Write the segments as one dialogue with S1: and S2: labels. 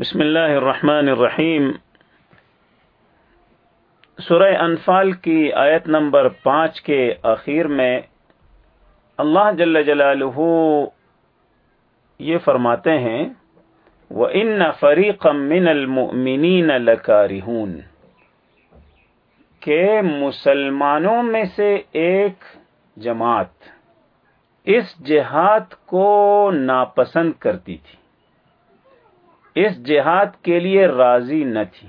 S1: بسم اللہ الرحمن الرحیم۔ سورہ انفال کی آیت نمبر پانچ کے اخیر میں اللہ جل جلالہ یہ فرماتے ہیں وہ ان فریق من المؤمنین لکارہون کہ مسلمانوں میں سے ایک جماعت اس جہاد کو ناپسند کرتی تھی۔ اس جہاد کے لیے راضی نہ تھی۔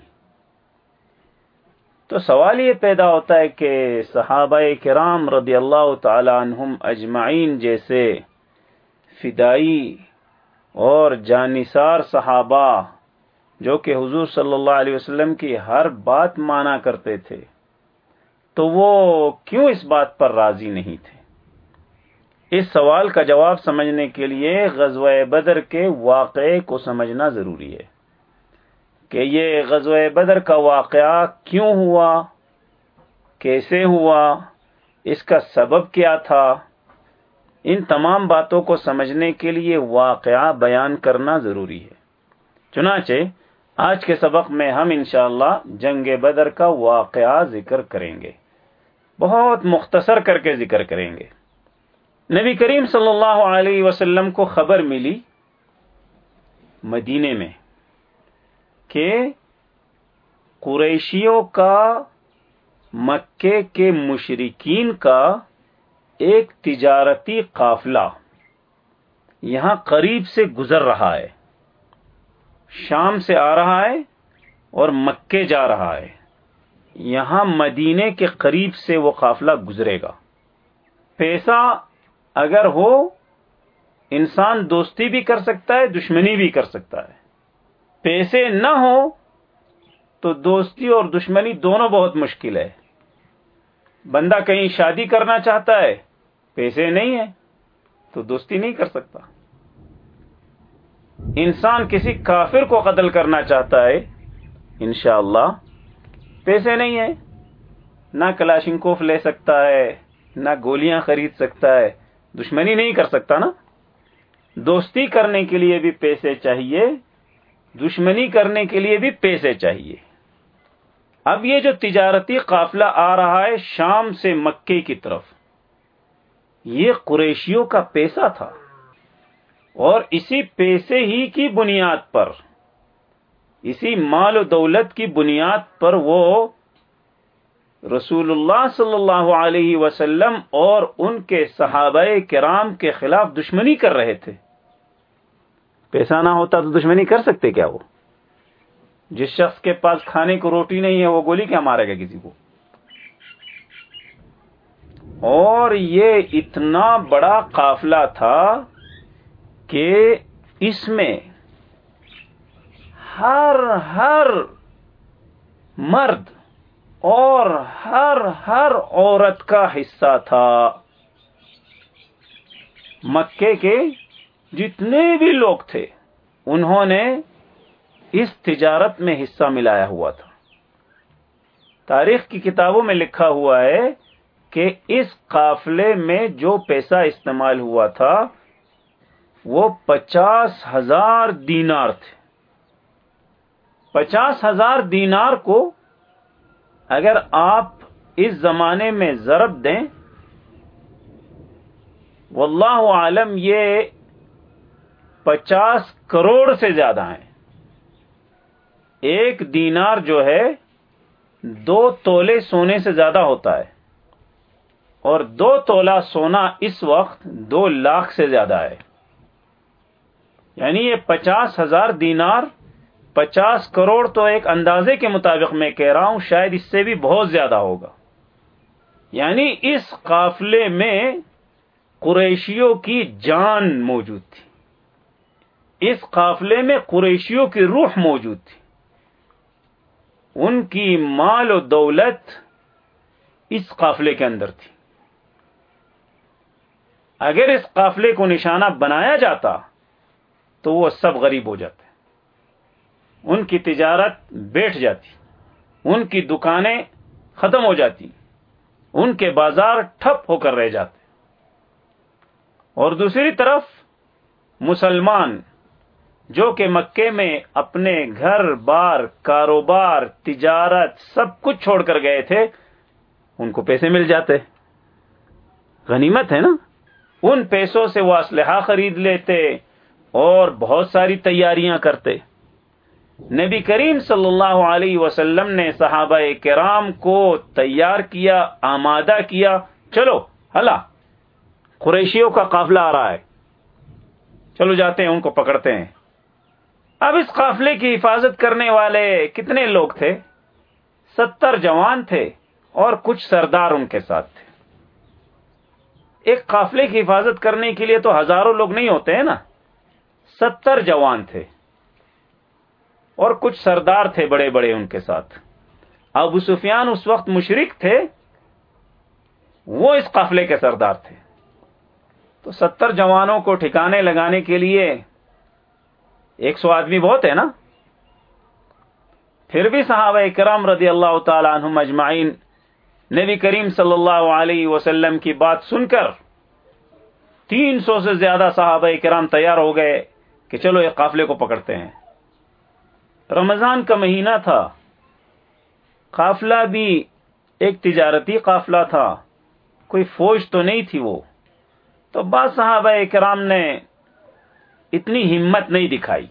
S1: تو سوال یہ پیدا ہوتا ہے کہ صحابہ کرام رضی اللہ تعالی عنہم اجمعین جیسے فدائی اور جانصار صحابہ جو کہ حضور صلی اللہ علیہ وسلم کی ہر بات مانا کرتے تھے، تو وہ کیوں اس بات پر راضی نہیں تھے؟ اس سوال کا جواب سمجھنے کے لیے غزوہ بدر کے واقعے کو سمجھنا ضروری ہے کہ یہ غزوہ بدر کا واقعہ کیوں ہوا؟ کیسے ہوا؟ اس کا سبب کیا تھا؟ ان تمام باتوں کو سمجھنے کے لیے واقعہ بیان کرنا ضروری ہے۔ چنانچہ، آج کے سبق میں ہم انشاءاللہ جنگ بدر کا واقعہ ذکر کریں گے۔ بہت مختصر کر کے ذکر کریں گے۔ نبی کریم صلی اللہ علیہ وسلم کو خبر ملی مدینے میں کہ قریشیوں کا مکے کے مشرقین کا ایک تجارتی قافلہ یہاں قریب سے گزر رہا ہے۔ شام سے آ رہا ہے اور مکے جا رہا ہے۔ یہاں مدینے کے قریب سے وہ قافلہ گزرے گا۔ پیسہ اگر ہو، انسان دوستی بھی کر سکتا ہے، دشمنی بھی کر سکتا ہے۔ پیسے نہ ہو تو دوستی اور دشمنی دونوں بہت مشکل ہے۔ بندہ کہیں شادی کرنا چاہتا ہے، پیسے نہیں ہے تو دوستی نہیں کر سکتا۔ انسان کسی کافر کو قتل کرنا چاہتا ہے، انشاءاللہ اللہ پیسے نہیں ہے نہ کلاشنکوف لے سکتا ہے، نہ گولیاں خرید سکتا ہے۔ دشمنی نہیں کر سکتا نا۔ دوستی کرنے کے لیے بھی پیسے چاہیے، دشمنی کرنے کے لیے بھی پیسے چاہیے۔ اب یہ جو تجارتی قافلہ آ رہا ہے شام سے مکے کی طرف، یہ قریشیوں کا پیسہ تھا۔ اور اسی پیسے ہی کی بنیاد پر، اسی مال و دولت کی بنیاد پر وہ رسول اللہ صلی اللہ علیہ وسلم اور ان کے صحابہ کرام کے خلاف دشمنی کر رہے تھے۔ پیسہ نہ ہوتا تو دشمنی کر سکتے کیا وہ؟ جس شخص کے پاس کھانے کو روٹی نہیں ہے، وہ گولی کیا مارے گا کسی کو؟ اور یہ اتنا بڑا قافلہ تھا کہ اس میں ہر ہر مرد اور ہر ہر عورت کا حصہ تھا۔ مکے کے جتنے بھی لوگ تھے، انہوں نے اس تجارت میں حصہ ملایا ہوا تھا۔ تاریخ کی کتابوں میں لکھا ہوا ہے کہ اس قافلے میں جو پیسہ استعمال ہوا تھا، وہ پچاس ہزار دینار تھے۔ پچاس ہزار دینار کو اگر آپ اس زمانے میں ضرب دیں، واللہ عالم یہ پچاس کروڑ سے زیادہ ہیں۔ ایک دینار جو ہے، دو تولے سونے سے زیادہ ہوتا ہے۔ اور دو تولا سونا اس وقت دو لاکھ سے زیادہ ہے۔ یعنی یہ پچاس ہزار دینار پچاس کروڑ تو ایک اندازے کے مطابق میں کہہ رہا ہوں، شاید اس سے بھی بہت زیادہ ہوگا۔ یعنی اس قافلے میں قریشیوں کی جان موجود تھی۔ اس قافلے میں قریشیوں کی روح موجود تھی۔ ان کی مال و دولت اس قافلے کے اندر تھی۔ اگر اس قافلے کو نشانہ بنایا جاتا تو وہ سب غریب ہو جاتے۔ ان کی تجارت بیٹھ جاتی، ان کی دکانیں ختم ہو جاتی، ان کے بازار ٹھپ ہو کر رہ جاتے۔ اور دوسری طرف مسلمان جو کہ مکے میں اپنے گھر، بار، کاروبار، تجارت سب کچھ چھوڑ کر گئے تھے، ان کو پیسے مل جاتے۔ غنیمت ہے نا؟ ان پیسوں سے وہ اسلحہ خرید لیتے اور بہت ساری تیاریاں کرتے۔ نبی کریم صلی اللہ علیہ وسلم نے صحابہ کرام کو تیار کیا، آمادہ کیا، چلو، ہلا، قریشیوں کا قافلہ آ رہا ہے۔ چلو جاتے ہیں، ان کو پکڑتے ہیں۔ اب اس قافلے کی حفاظت کرنے والے کتنے لوگ تھے؟ ستر جوان تھے اور کچھ سردار ان کے ساتھ تھے۔ ایک قافلے کی حفاظت کرنے کے لیے تو ہزاروں لوگ نہیں ہوتے ہیں نا؟ ستر جوان تھے۔ اور کچھ سردار تھے بڑے بڑے ان کے ساتھ۔ ابو سفیان اس وقت مشرق تھے، وہ اس قافلے کے سردار تھے۔ تو ستر جوانوں کو ٹھکانے لگانے کے لیے ایک سو آدمی بہت ہے نا؟ پھر بھی صحابہ کرام رضی اللہ تعالی عنہم اجمعین نبی کریم صلی اللہ علیہ وسلم کی بات سن کر تین سو سے زیادہ صحابہ کرام تیار ہو گئے کہ چلو ایک قافلے کو پکڑتے ہیں۔ رمضان کا مہینہ تھا۔ قافلہ بھی ایک تجارتی قافلہ تھا۔ کوئی فوج تو نہیں تھی وہ۔ تو بعض صحابہ کرام نے اتنی ہمت نہیں دکھائی۔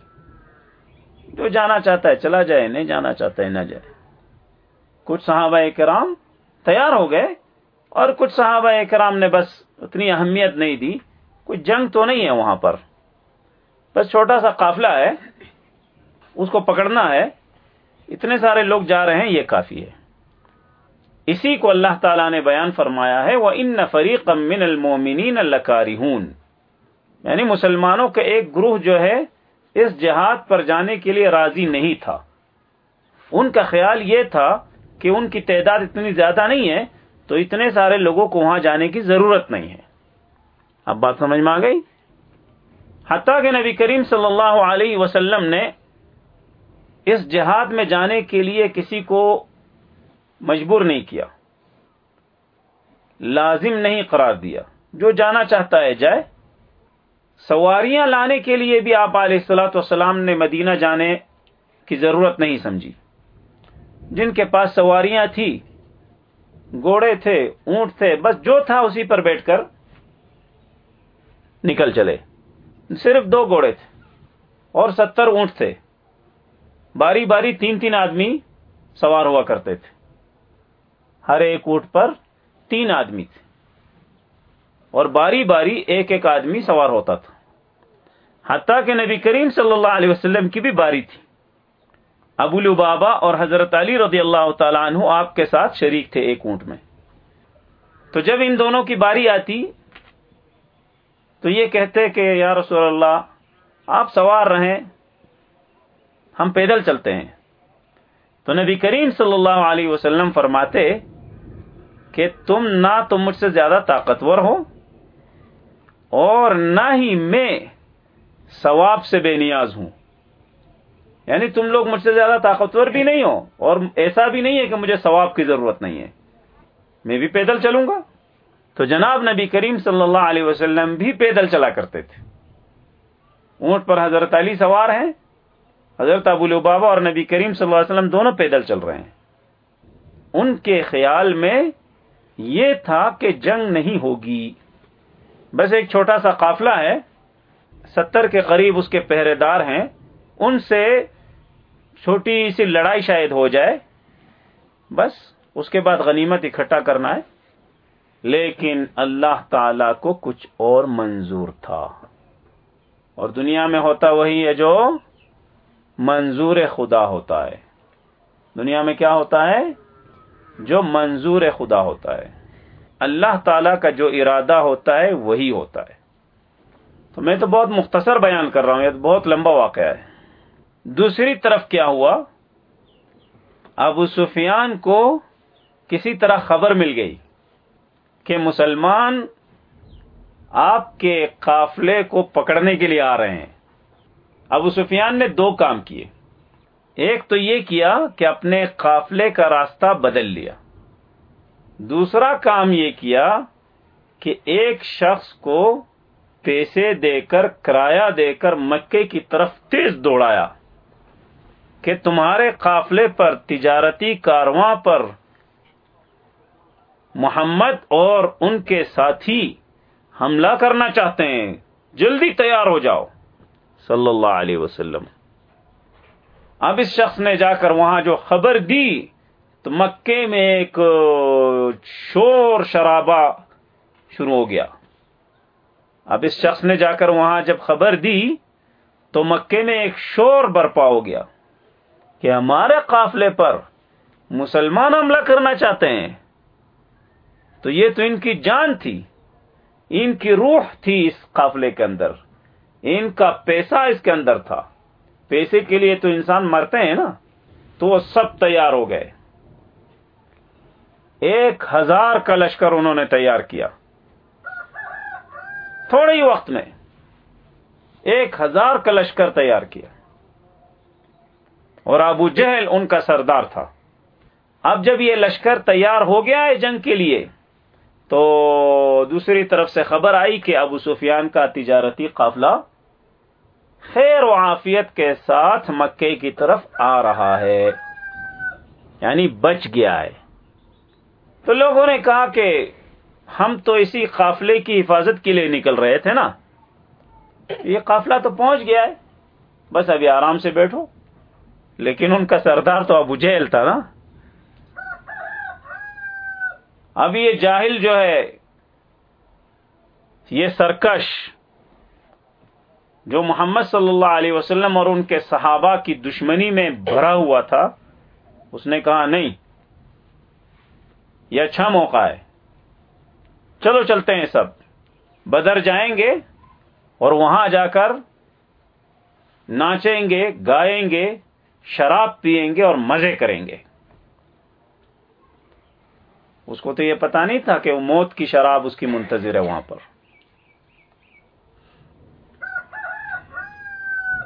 S1: جو جانا چاہتا ہے چلا جائے، نہیں جانا چاہتا ہے نہ جائے۔ کچھ صحابہ کرام تیار ہو گئے اور کچھ صحابہ کرام نے بس اتنی اہمیت نہیں دی۔ کوئی جنگ تو نہیں ہے وہاں پر۔ بس چھوٹا سا قافلہ ہے۔ اس کو پکڑنا ہے، اتنے سارے لوگ جا رہے ہیں، یہ کافی ہے۔ اسی کو اللہ تعالیٰ نے بیان فرمایا ہے وہ ان فریق من المومنین اللہ یعنی مسلمانوں کا ایک گروہ جو ہے، اس جہاد پر جانے کے لیے راضی نہیں تھا۔ ان کا خیال یہ تھا کہ ان کی تعداد اتنی زیادہ نہیں ہے، تو اتنے سارے لوگوں کو وہاں جانے کی ضرورت نہیں ہے۔ اب بات سمجھ میں آ گئی؟ حتیٰ کہ نبی کریم صلی اللہ علیہ وسلم نے اس جہاد میں جانے کے لیے کسی کو مجبور نہیں کیا۔ لازم نہیں قرار دیا۔ جو جانا چاہتا ہے جائے۔ سواریاں لانے کے لیے بھی آپ علیہ السلاۃ والسلام نے مدینہ جانے کی ضرورت نہیں سمجھی۔ جن کے پاس سواریاں تھی گوڑے تھے، اونٹ تھے، بس جو تھا اسی پر بیٹھ کر نکل چلے۔ صرف دو گھوڑے تھے اور ستر اونٹ تھے۔ باری باری تین تین آدمی سوار ہوا کرتے تھے۔ ہر ایک اونٹ پر تین آدمی تھے۔ اور باری باری ایک ایک آدمی سوار ہوتا تھا۔ حتیٰ کہ نبی کریم صلی اللہ علیہ وسلم کی بھی باری تھی۔ ابو البابا اور حضرت علی رضی اللہ تعالیٰ عنہ آپ کے ساتھ شریک تھے ایک اونٹ میں۔ تو جب ان دونوں کی باری آتی، تو یہ کہتے کہ یا رسول اللہ، آپ سوار رہیں۔ ہم پیدل چلتے ہیں۔ تو نبی کریم صلی اللہ علیہ وسلم فرماتے کہ تم نہ تو مجھ سے زیادہ طاقتور ہو اور نہ ہی میں ثواب سے بے نیاز ہوں۔ یعنی تم لوگ مجھ سے زیادہ طاقتور بھی نہیں ہو اور ایسا بھی نہیں ہے کہ مجھے ثواب کی ضرورت نہیں ہے۔ میں بھی پیدل چلوں گا۔ تو جناب نبی کریم صلی اللہ علیہ وسلم بھی پیدل چلا کرتے تھے۔ اونٹ پر حضرت علی سوار ہیں۔ حضرت ابو البابا اور نبی کریم صلی اللہ علیہ وسلم دونوں پیدل چل رہے ہیں۔ ان کے خیال میں یہ تھا کہ جنگ نہیں ہوگی۔ بس ایک چھوٹا سا قافلہ ہے، ستر کے قریب اس کے پہرے دار ہیں۔ ان سے چھوٹی سی لڑائی شاید ہو جائے۔ بس اس کے بعد غنیمت اکٹھا کرنا ہے۔ لیکن اللہ تعالی کو کچھ اور منظور تھا۔ اور دنیا میں ہوتا وہی ہے جو منظور خدا ہوتا ہے۔ دنیا میں کیا ہوتا ہے؟ جو منظور خدا ہوتا ہے۔ اللہ تعالی کا جو ارادہ ہوتا ہے، وہی ہوتا ہے۔ تو میں تو بہت مختصر بیان کر رہا ہوں، یہ تو بہت لمبا واقعہ ہے۔ دوسری طرف کیا ہوا؟ ابو سفیان کو کسی طرح خبر مل گئی کہ مسلمان آپ کے قافلے کو پکڑنے کے لیے آ رہے ہیں۔ ابو سفیان نے دو کام کیے۔ ایک تو یہ کیا کہ اپنے قافلے کا راستہ بدل لیا۔ دوسرا کام یہ کیا کہ ایک شخص کو پیسے دے کر، کرایہ دے کر مکے کی طرف تیز دوڑایا کہ تمہارے قافلے پر تجارتی کارواں پر محمد اور ان کے ساتھی حملہ کرنا چاہتے ہیں۔ جلدی تیار ہو جاؤ۔ صلی اللہ علیہ وسلم۔ اب اس شخص نے جا کر وہاں جو خبر دی، تو مکے میں ایک شور شرابہ شروع ہو گیا۔ اب اس شخص نے جا کر وہاں جب خبر دی، تو مکے میں ایک شور برپا ہو گیا کہ ہمارے قافلے پر مسلمان حملہ کرنا چاہتے ہیں۔ تو یہ تو ان کی جان تھی، ان کی روح تھی اس قافلے کے اندر۔ ان کا پیسہ اس کے اندر تھا۔ پیسے کے لیے تو انسان مرتے ہیں نا، تو وہ سب تیار ہو گئے۔ ایک ہزار کا لشکر انہوں نے تیار کیا۔ تھوڑے ہی وقت میں ایک ہزار کا لشکر تیار کیا۔ اور ابو جہل ان کا سردار تھا۔ اب جب یہ لشکر تیار ہو گیا ہے جنگ کے لیے تو دوسری طرف سے خبر آئی کہ ابو سفیان کا تجارتی قافلہ خیر و عافیت کے ساتھ مکے کی طرف آ رہا ہے یعنی بچ گیا ہے۔ تو لوگوں نے کہا کہ ہم تو اسی قافلے کی حفاظت کے لیے نکل رہے تھے نا۔ یہ قافلہ تو پہنچ گیا ہے، بس ابھی آرام سے بیٹھو۔ لیکن ان کا سردار تو ابو جہل تھا نا۔ اب یہ جاہل جو ہے، یہ سرکش جو محمد صلی اللہ علیہ وسلم اور ان کے صحابہ کی دشمنی میں بھرا ہوا تھا، اس نے کہا نہیں، یہ اچھا موقع ہے۔ چلو چلتے ہیں سب۔ بدر جائیں گے اور وہاں جا کر ناچیں گے، گائیں گے، شراب پیئیں گے اور مزے کریں گے۔ اس کو تو یہ پتا نہیں تھا کہ وہ موت کی شراب اس کی منتظر ہے وہاں پر۔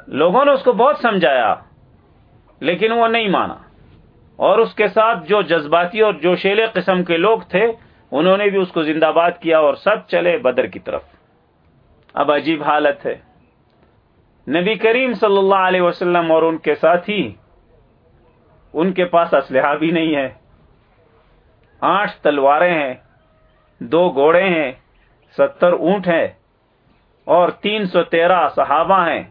S1: لوگوں نے اس کو بہت سمجھایا، لیکن وہ نہیں مانا۔ اور اس کے ساتھ جو جذباتی اور جوشیلے قسم کے لوگ تھے، انہوں نے بھی اس کو زندہ باد کیا اور سب چلے بدر کی طرف۔ اب عجیب حالت ہے۔ نبی کریم صلی اللہ علیہ وسلم اور ان کے ساتھی، ان کے پاس اسلحہ بھی نہیں ہے۔ آٹھ تلواریں ہیں، دو گھوڑے ہیں، ستر اونٹ ہیں، اور تین سو تیرہ صحابہ ہیں۔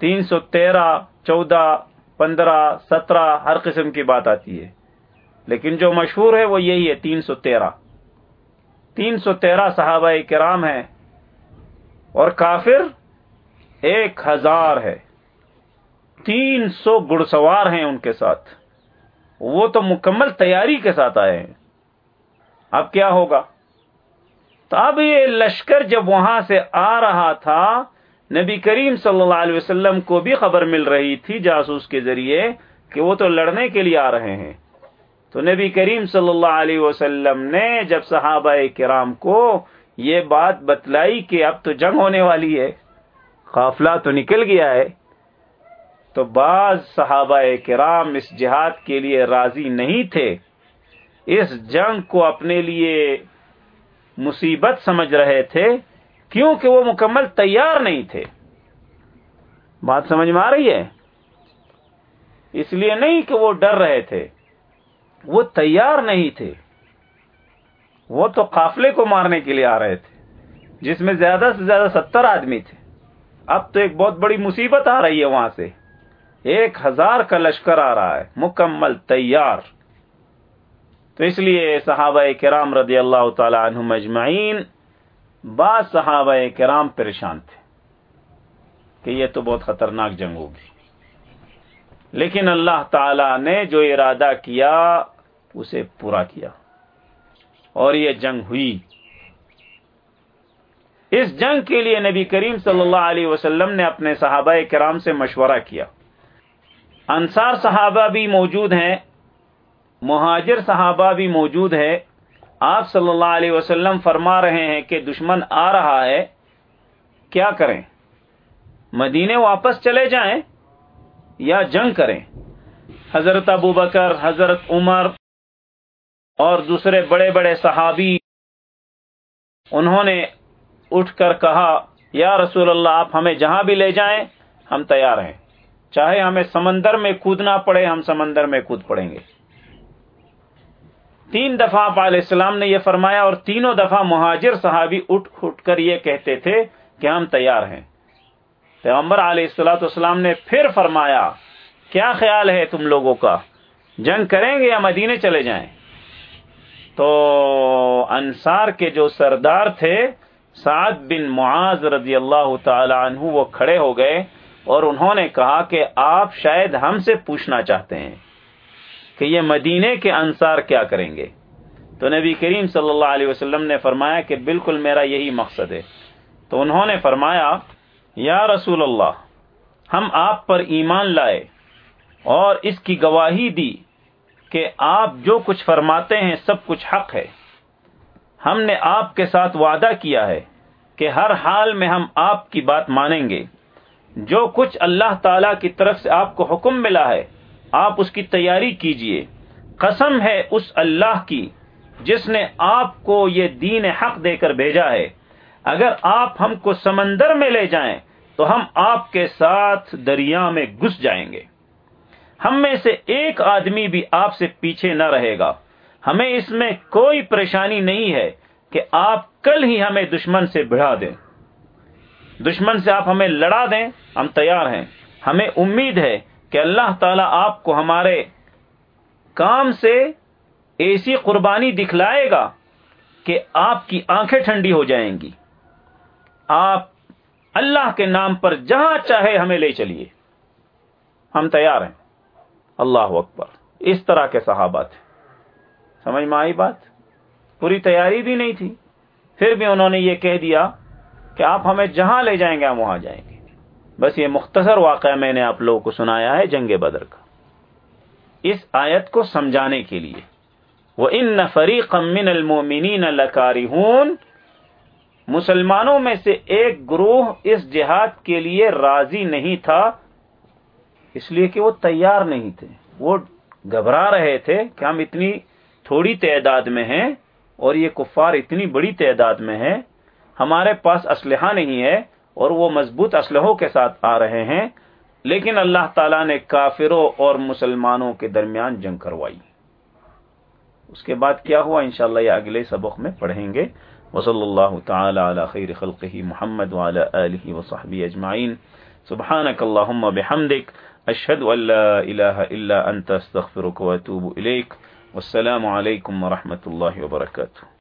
S1: تین سو تیرہ، چودہ، پندرہ، سترہ، ہر قسم کی بات آتی ہے۔ لیکن جو مشہور ہے وہ یہی ہے، تین سو تیرہ۔ تین سو تیرہ صحابہ کرام ہیں اور کافر ایک ہزار ہے۔ تین سو گڑ سوار ہیں ان کے ساتھ۔ وہ تو مکمل تیاری کے ساتھ آئے ہیں۔ اب کیا ہوگا؟ تو اب یہ لشکر جب وہاں سے آ رہا تھا، نبی کریم صلی اللہ علیہ وسلم کو بھی خبر مل رہی تھی جاسوس کے ذریعے کہ وہ تو لڑنے کے لیے آ رہے ہیں۔ تو نبی کریم صلی اللہ علیہ وسلم نے جب صحابہ کرام کو یہ بات بتلائی کہ اب تو جنگ ہونے والی ہے، قافلہ تو نکل گیا ہے۔ تو بعض صحابہ کرام اس جہاد کے لیے راضی نہیں تھے۔ اس جنگ کو اپنے لیے مصیبت سمجھ رہے تھے، کیونکہ وہ مکمل تیار نہیں تھے۔ بات سمجھ میں آ رہی ہے؟ اس لیے نہیں کہ وہ ڈر رہے تھے، وہ تیار نہیں تھے۔ وہ تو قافلے کو مارنے کے لیے آ رہے تھے، جس میں زیادہ سے زیادہ ستر آدمی تھے۔ اب تو ایک بہت بڑی مصیبت آ رہی ہے وہاں سے۔ ایک ہزار کا لشکر آ رہا ہے، مکمل تیار۔ تو اس لیے صحابہ کرام رضی اللہ تعالی عنہ مجمعین بعض صحابہ کرام پریشان تھے کہ یہ تو بہت خطرناک جنگ ہوگی۔ لیکن اللہ تعالی نے جو ارادہ کیا، اسے پورا کیا۔ اور یہ جنگ ہوئی۔ اس جنگ کے لیے نبی کریم صلی اللہ علیہ وسلم نے اپنے صحابہ کرام سے مشورہ کیا۔ انصار صحابہ بھی موجود ہیں، مہاجر صحابہ بھی موجود ہے آپ صلی اللہ علیہ وسلم فرما رہے ہیں کہ دشمن آ رہا ہے، کیا کریں؟ مدینے واپس چلے جائیں یا جنگ کریں؟ حضرت ابو بکر، حضرت عمر اور دوسرے بڑے بڑے صحابی، انہوں نے اٹھ کر کہا، یا رسول اللہ، آپ ہمیں جہاں بھی لے جائیں، ہم تیار ہیں۔ چاہے ہمیں سمندر میں کودنا پڑے، ہم سمندر میں کود پڑیں گے۔ تین دفعہ آپ علیہ السلام نے یہ فرمایا اور تینوں دفعہ مہاجر صحابی اٹھ اٹھ کر یہ کہتے تھے کہ ہم تیار ہیں۔ پیغمبر علیہ السلاۃ والسلام نے پھر فرمایا، کیا خیال ہے تم لوگوں کا؟ جنگ کریں گے یا مدینے چلے جائیں؟ تو انصار کے جو سردار تھے، سعد بن معاذ رضی اللہ تعالی عنہ، وہ کھڑے ہو گئے۔ اور انہوں نے کہا کہ آپ شاید ہم سے پوچھنا چاہتے ہیں کہ یہ مدینے کے انصار کیا کریں گے۔ تو نبی کریم صلی اللہ علیہ وسلم نے فرمایا کہ بالکل میرا یہی مقصد ہے۔ تو انہوں نے فرمایا، یا رسول اللہ، ہم آپ پر ایمان لائے اور اس کی گواہی دی کہ آپ جو کچھ فرماتے ہیں سب کچھ حق ہے۔ ہم نے آپ کے ساتھ وعدہ کیا ہے کہ ہر حال میں ہم آپ کی بات مانیں گے۔ جو کچھ اللہ تعالی کی طرف سے آپ کو حکم ملا ہے، آپ اس کی تیاری کیجیے۔ قسم ہے اس اللہ کی جس نے آپ کو یہ دین حق دے کر بھیجا ہے۔ اگر آپ ہم کو سمندر میں لے جائیں، تو ہم آپ کے ساتھ دریا میں گھس جائیں گے۔ ہم میں سے ایک آدمی بھی آپ سے پیچھے نہ رہے گا۔ ہمیں اس میں کوئی پریشانی نہیں ہے کہ آپ کل ہی ہمیں دشمن سے بڑھا دیں۔ دشمن سے آپ ہمیں لڑا دیں، ہم تیار ہیں۔ ہمیں امید ہے کہ اللہ تعالی آپ کو ہمارے کام سے ایسی قربانی دکھلائے گا کہ آپ کی آنکھیں ٹھنڈی ہو جائیں گی۔ آپ اللہ کے نام پر جہاں چاہے ہمیں لے چلیے۔ ہم تیار ہیں۔ اللہ اکبر۔ اس طرح کے صحابہ تھے۔ سمجھ میں آئی بات؟ پوری تیاری بھی نہیں تھی۔ پھر بھی انہوں نے یہ کہہ دیا کہ آپ ہمیں جہاں لے جائیں گے ہم وہاں جائیں گے۔ بس یہ مختصر واقعہ میں نے آپ لوگوں کو سنایا ہے جنگ بدر کا۔ اس آیت کو سمجھانے کے لیے۔ وہ ان نفری قمن المومنین لکاری مسلمانوں میں سے ایک گروہ اس جہاد کے لیے راضی نہیں تھا، اس لیے کہ وہ تیار نہیں تھے۔ وہ گھبرا رہے تھے کہ ہم اتنی تھوڑی تعداد میں ہیں اور یہ کفار اتنی بڑی تعداد میں ہیں ہمارے پاس اسلحہ نہیں ہے اور وہ مضبوط اسلحوں کے ساتھ آ رہے ہیں، لیکن اللہ تعالیٰ نے کافروں اور مسلمانوں کے درمیان جنگ کروائی۔ اس کے بعد کیا ہوا؟ انشاءاللہ یہ اگلے سبق میں پڑھیں گے۔ وصلی اللہ تعالی علی خیر خلقہ محمد وعلی آلہ وصحبہ اجمعین۔ سبحانک اللہم بحمدک اشهد ان لا اله الا انت استغفرك واتوب اليك والسلام عليكم ورحمه الله وبركاته